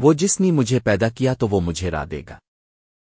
وہ جس نے مجھے پیدا کیا تو وہ مجھے را دے گا۔